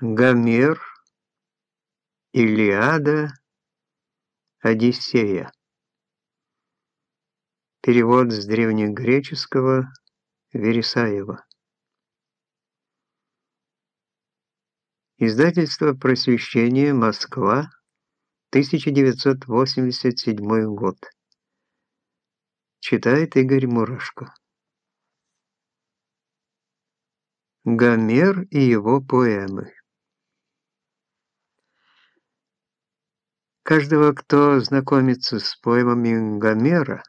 Гомер, Илиада, Одиссея. Перевод с древнегреческого Вересаева. Издательство «Просвещение. Москва. 1987 год». Читает Игорь Мурашко. Гомер и его поэмы. Каждого, кто знакомится с поэмами Гомера,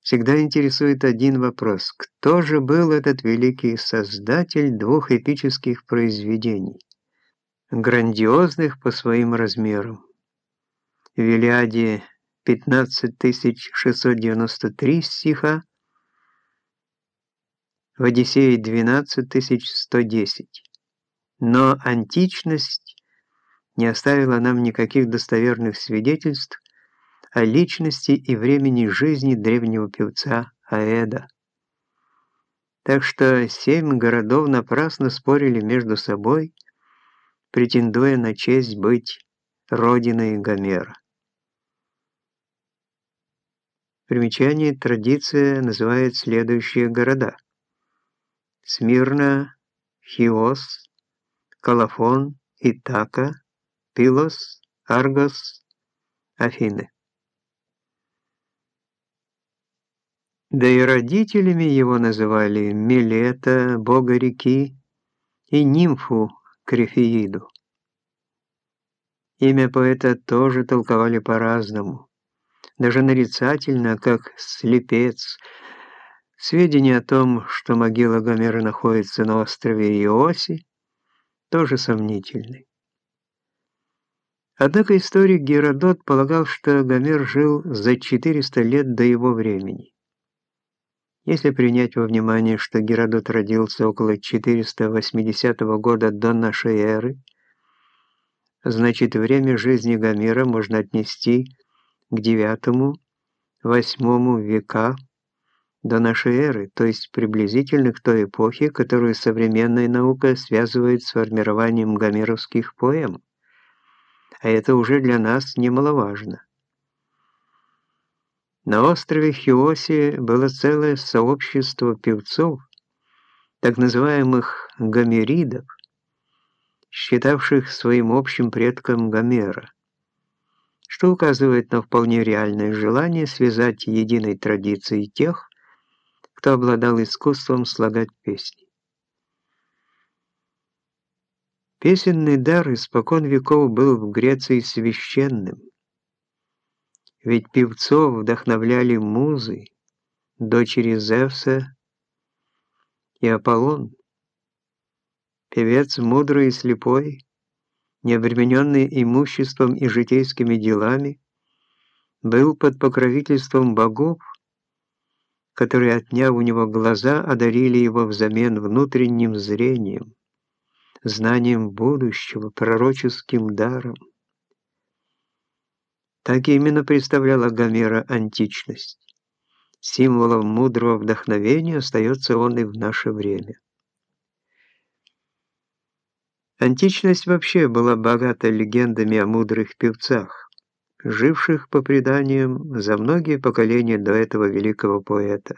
всегда интересует один вопрос. Кто же был этот великий создатель двух эпических произведений, грандиозных по своим размерам? В Илиаде 15693 стиха, в Одиссее 12110. Но античность не оставила нам никаких достоверных свидетельств о личности и времени жизни древнего певца Аэда. Так что семь городов напрасно спорили между собой, претендуя на честь быть родиной Гомера. Примечание традиция называет следующие города. Смирна, Хиос, Калафон, Итака, Пилос, Аргос, Афины. Да и родителями его называли Милета, бога реки, и нимфу Крефеиду. Имя поэта тоже толковали по-разному, даже нарицательно, как «слепец». Сведения о том, что могила Гомера находится на острове Иоси, тоже сомнительны. Однако историк Геродот полагал, что Гомер жил за 400 лет до его времени. Если принять во внимание, что Геродот родился около 480 года до нашей эры, значит время жизни Гомера можно отнести к IX-VIII века до нашей эры, то есть приблизительно к той эпохе, которую современная наука связывает с формированием гомеровских поэм а это уже для нас немаловажно. На острове Хиоси было целое сообщество певцов, так называемых гомеридов, считавших своим общим предком Гомера, что указывает на вполне реальное желание связать единой традицией тех, кто обладал искусством слагать песни. Песенный дар испокон веков был в Греции священным, ведь певцов вдохновляли музы, дочери Зевса и Аполлон. Певец мудрый и слепой, не обремененный имуществом и житейскими делами, был под покровительством богов, которые, отняв у него глаза, одарили его взамен внутренним зрением знанием будущего, пророческим даром. Так именно представляла Гомера античность. Символом мудрого вдохновения остается он и в наше время. Античность вообще была богата легендами о мудрых певцах, живших по преданиям за многие поколения до этого великого поэта.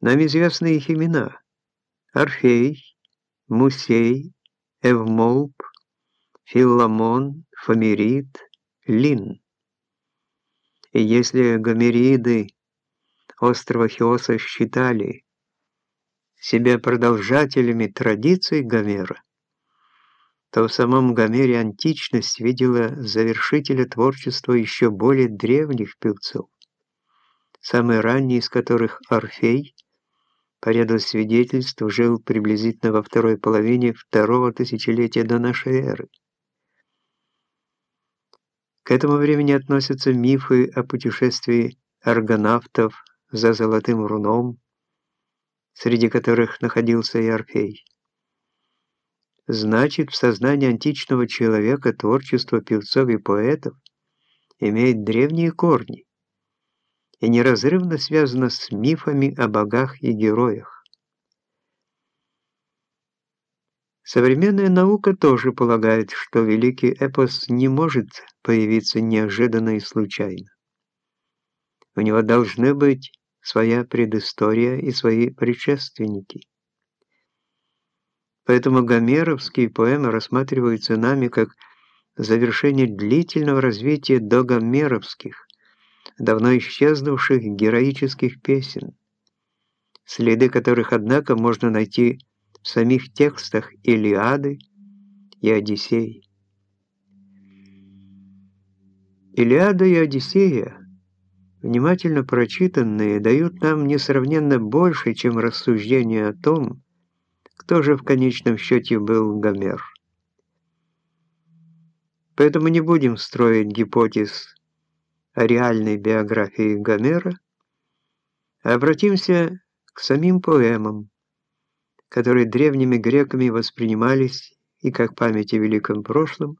Нам известны их имена – Орфей, Мусей, Эвмолп, Филамон, Фомерит, Лин. И если гомериды острова Хиоса считали себя продолжателями традиций Гомера, то в самом Гомере античность видела завершителя творчества еще более древних певцов, самый ранний из которых Орфей – по ряду свидетельств жил приблизительно во второй половине второго тысячелетия до нашей эры. К этому времени относятся мифы о путешествии аргонавтов за золотым руном, среди которых находился и Орфей. Значит, в сознании античного человека творчество певцов и поэтов имеет древние корни и неразрывно связано с мифами о богах и героях. Современная наука тоже полагает, что великий эпос не может появиться неожиданно и случайно. У него должны быть своя предыстория и свои предшественники. Поэтому гомеровские поэмы рассматриваются нами как завершение длительного развития догомеровских, давно исчезнувших героических песен, следы которых, однако, можно найти в самих текстах Илиады и Одиссеи. Илиада и Одиссея, внимательно прочитанные, дают нам несравненно больше, чем рассуждения о том, кто же в конечном счете был Гомер. Поэтому не будем строить гипотез реальной биографии Гомера, обратимся к самим поэмам, которые древними греками воспринимались и как память о великом прошлом,